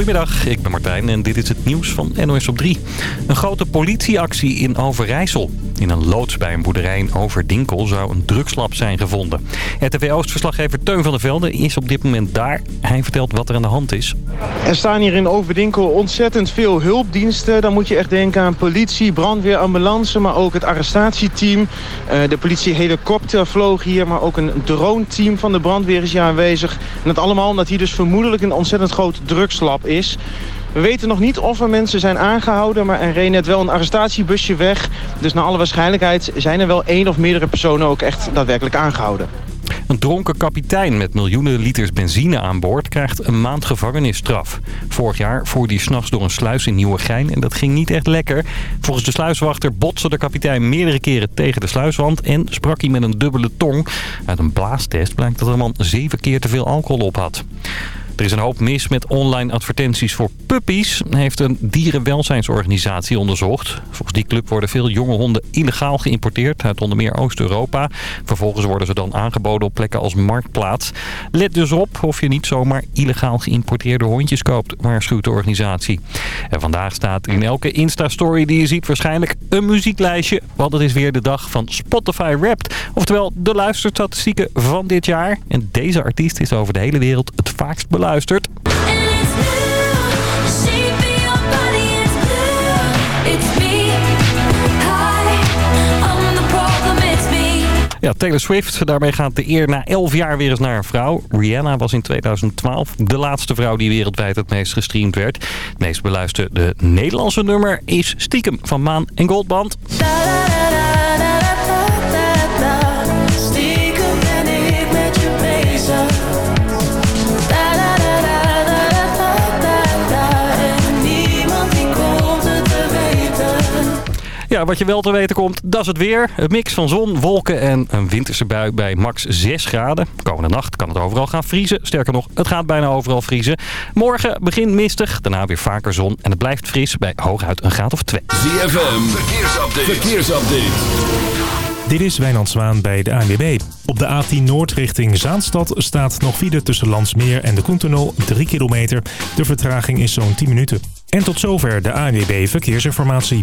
Goedemiddag, ik ben Martijn en dit is het nieuws van NOS op 3. Een grote politieactie in Overijssel. In een loods bij een boerderij in Overdinkel zou een drugslab zijn gevonden. RTV Oost-verslaggever Teun van der Velde is op dit moment daar. Hij vertelt wat er aan de hand is. Er staan hier in Overdinkel ontzettend veel hulpdiensten. Dan moet je echt denken aan politie, brandweer, ambulance, maar ook het arrestatieteam. Uh, de politiehelikopter vloog hier, maar ook een drone-team van de brandweer is hier aanwezig. En dat allemaal omdat hier dus vermoedelijk een ontzettend groot drugslab is. We weten nog niet of er mensen zijn aangehouden, maar er reed net wel een arrestatiebusje weg. Dus naar alle waarschijnlijkheid zijn er wel één of meerdere personen ook echt daadwerkelijk aangehouden. Een dronken kapitein met miljoenen liters benzine aan boord krijgt een maand gevangenisstraf. Vorig jaar voerde hij s'nachts door een sluis in Nieuwegein en dat ging niet echt lekker. Volgens de sluiswachter botste de kapitein meerdere keren tegen de sluiswand en sprak hij met een dubbele tong. Uit een blaastest blijkt dat de man zeven keer te veel alcohol op had. Er is een hoop mis met online advertenties voor puppies, heeft een dierenwelzijnsorganisatie onderzocht. Volgens die club worden veel jonge honden illegaal geïmporteerd uit onder meer Oost-Europa. Vervolgens worden ze dan aangeboden op plekken als Marktplaats. Let dus op of je niet zomaar illegaal geïmporteerde hondjes koopt, waarschuwt de organisatie. En vandaag staat in elke Insta-story die je ziet waarschijnlijk een muzieklijstje. Want het is weer de dag van Spotify Wrapped. Oftewel de luisterstatistieken van dit jaar. En deze artiest is over de hele wereld het vaakst beluisterd Ja, Taylor Swift. Daarmee gaat de eer na 11 jaar weer eens naar een vrouw. Rihanna was in 2012 de laatste vrouw die wereldwijd het meest gestreamd werd. Het meest beluisterde Nederlandse nummer is Stiekem van Maan en Goldband. Ja, wat je wel te weten komt, dat is het weer. Een mix van zon, wolken en een winterse bui bij max 6 graden. Komende nacht kan het overal gaan vriezen. Sterker nog, het gaat bijna overal vriezen. Morgen begint mistig, daarna weer vaker zon. En het blijft fris bij hooguit een graad of 2. ZFM, verkeersupdate. verkeersupdate. Dit is Wijnand Zwaan bij de ANWB. Op de A10 Noord richting Zaanstad staat nog file tussen Landsmeer en de Koentunnel 3 kilometer. De vertraging is zo'n 10 minuten. En tot zover de ANWB Verkeersinformatie.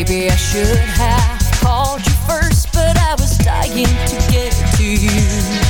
Maybe I should have called you first, but I was dying to get to you.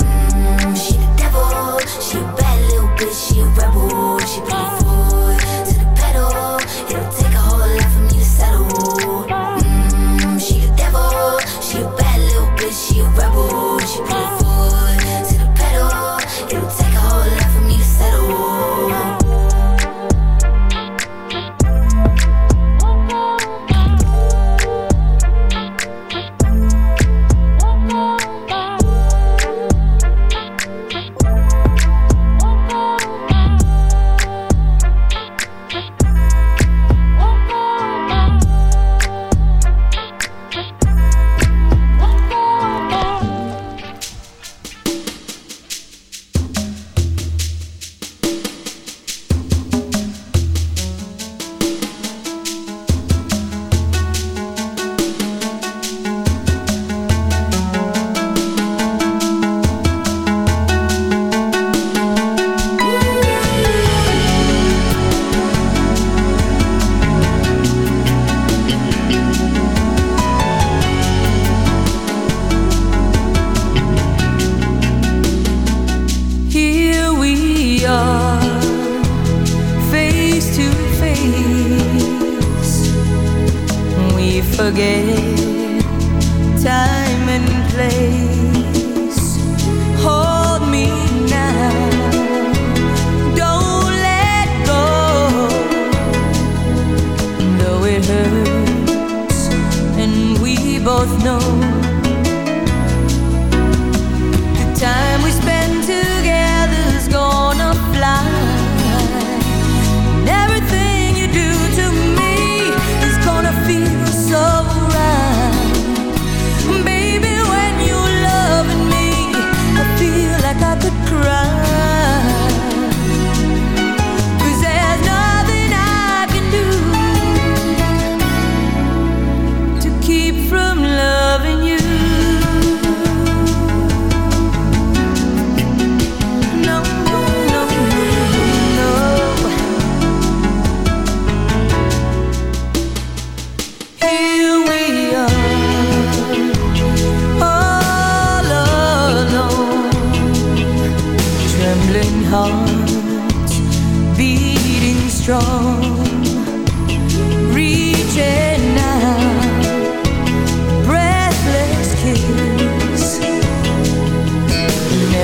Rebel. She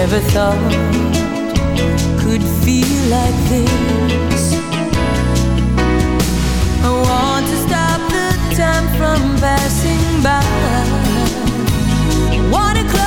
thought could feel like this. I want to stop the time from passing by. Wanna close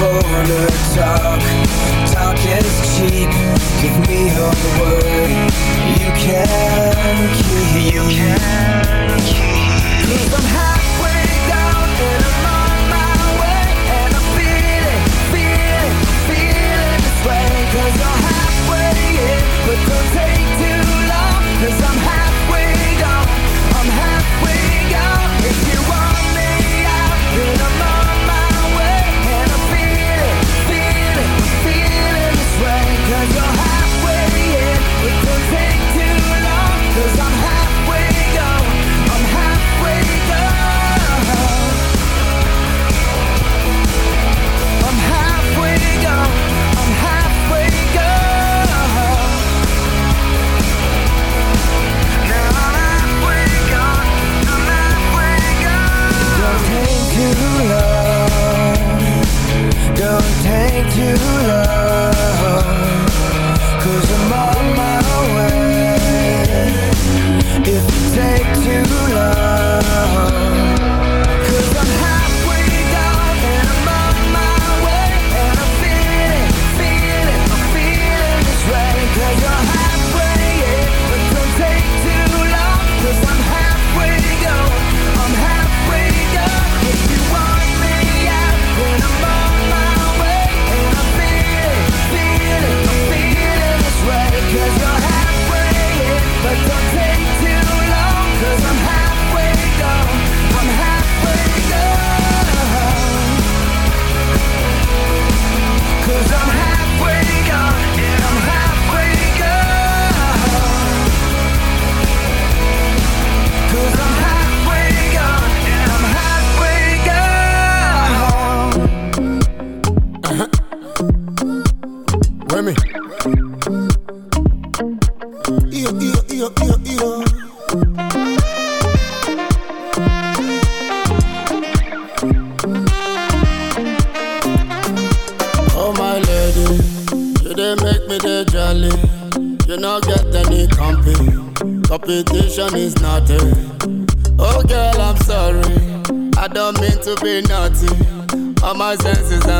corner talk. Talk is cheap. Give me your word. You can keep You can Competition is nothing. Oh girl, I'm sorry. I don't mean to be naughty. All my senses I'm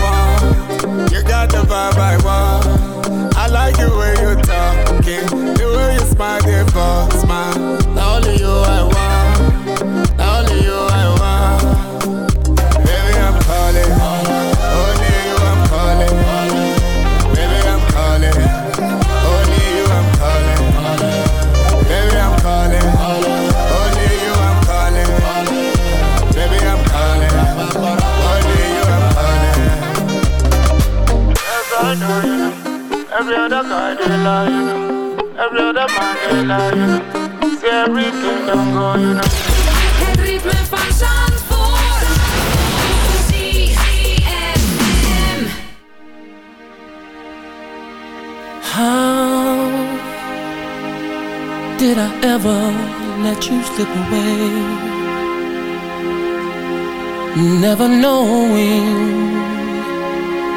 Got the vibe I like the way you talking, the way you smile, the boss Every other guy they lie, you know. Every other man they lie, you know. See everything don't go, you know. Het ritme van Zandvoort. ZFM. How did I ever let you slip away? Never knowing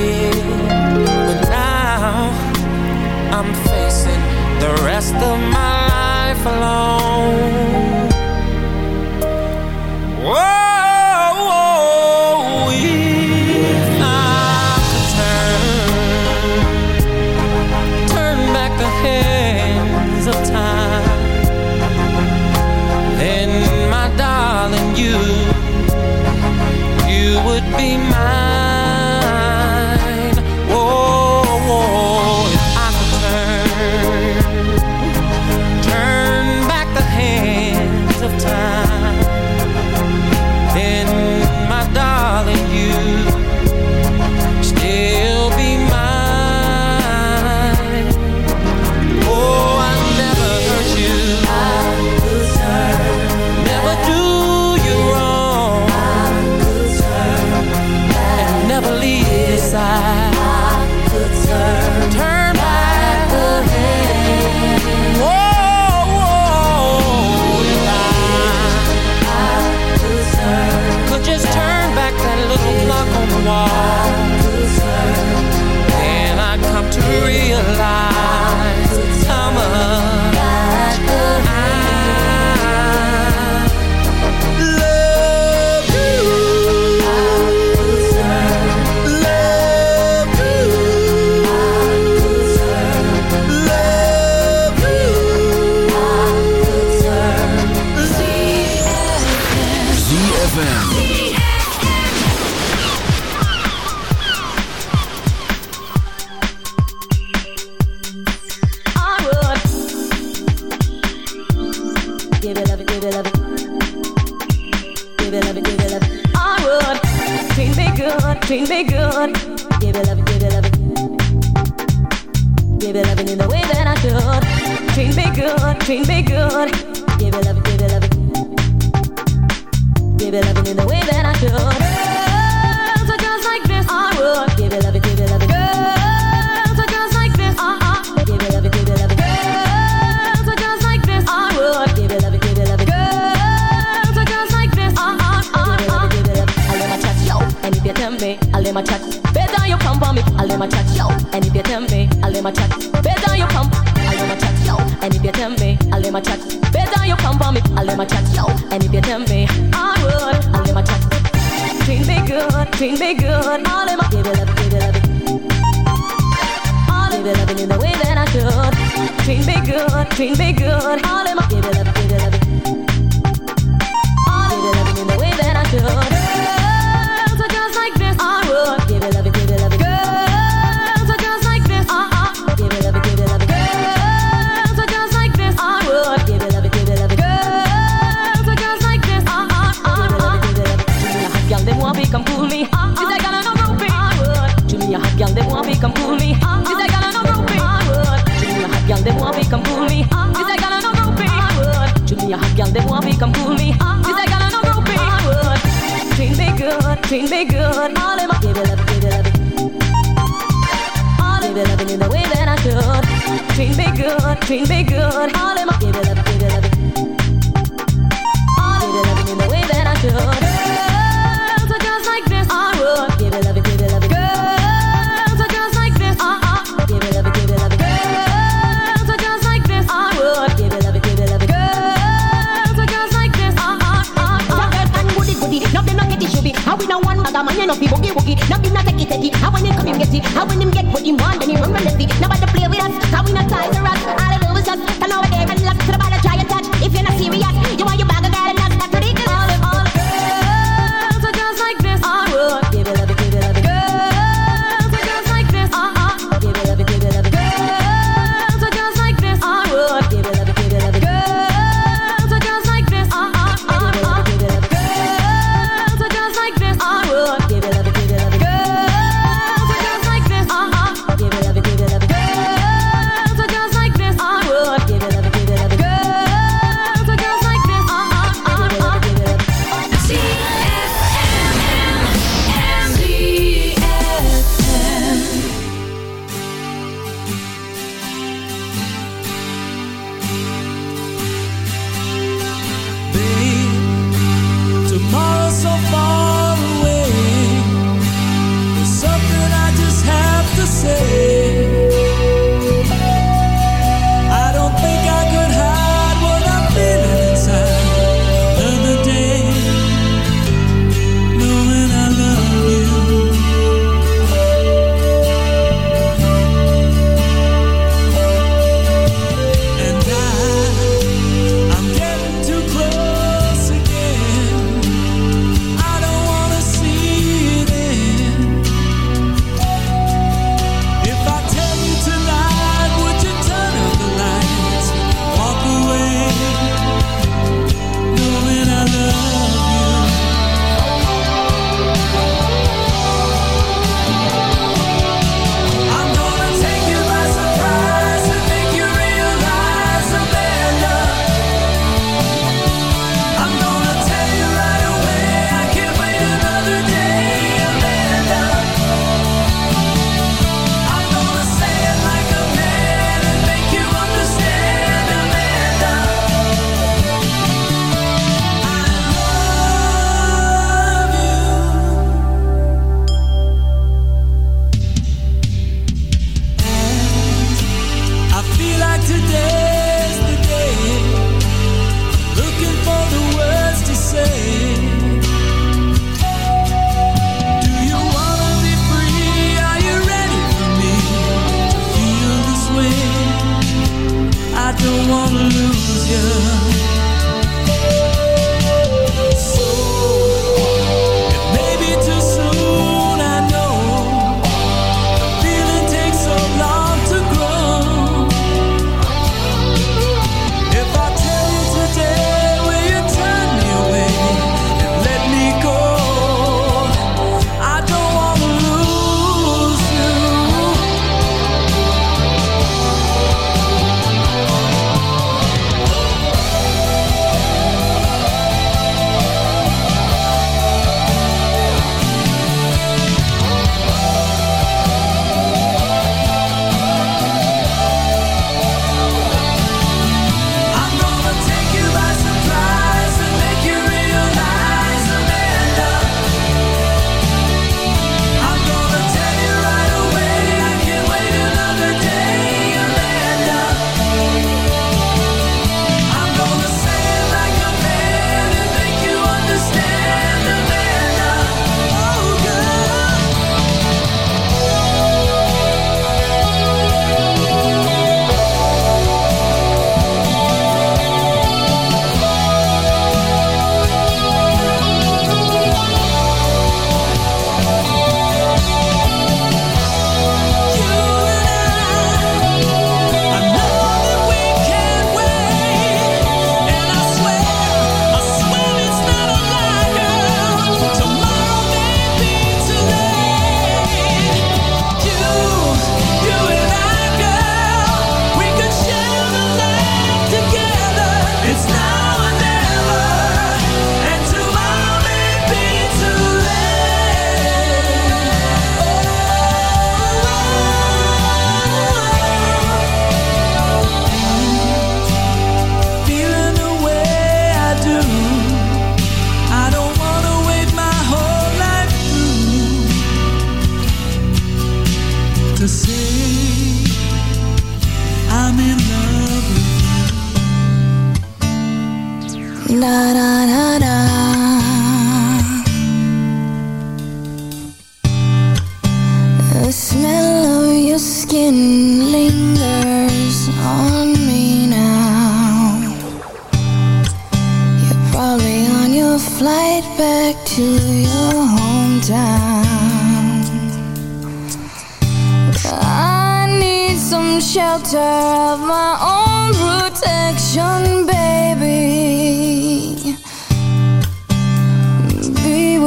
But now I'm facing the rest of my life alone. give it love it, give it love it. Give it love it, give it love it. I would treat me good, treat me good. Give it love it, give it love it. Give it love it in the way that I should. Treat me good, treat me good. Give it love it, give it love it. Give it love it in the way that I should. on me, I'll let my chat yo. And if you tell me, I'll let my chat. Better you your pump, I'll let my chat yo. And if you tell me, I'll let my chat. Better you your pump me, I'll let my chat yo. And if you tell me, I would, I'll let my chat. Treat me good, treat me good. I'll let my give it up, give it up. I'll give it up in the way that I should. Treat me good, treat me good. I'll treat big good, treat big good. All in my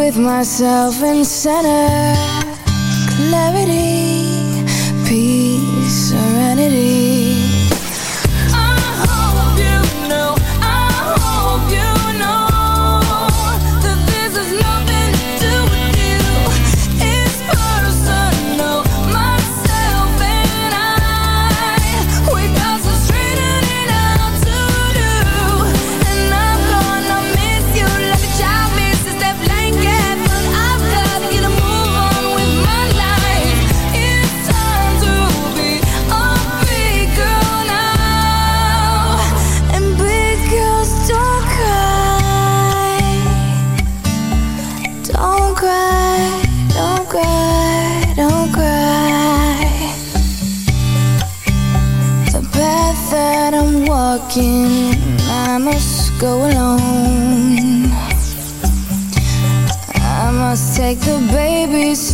with myself and center clarity, peace, serenity.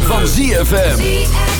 van ZFM.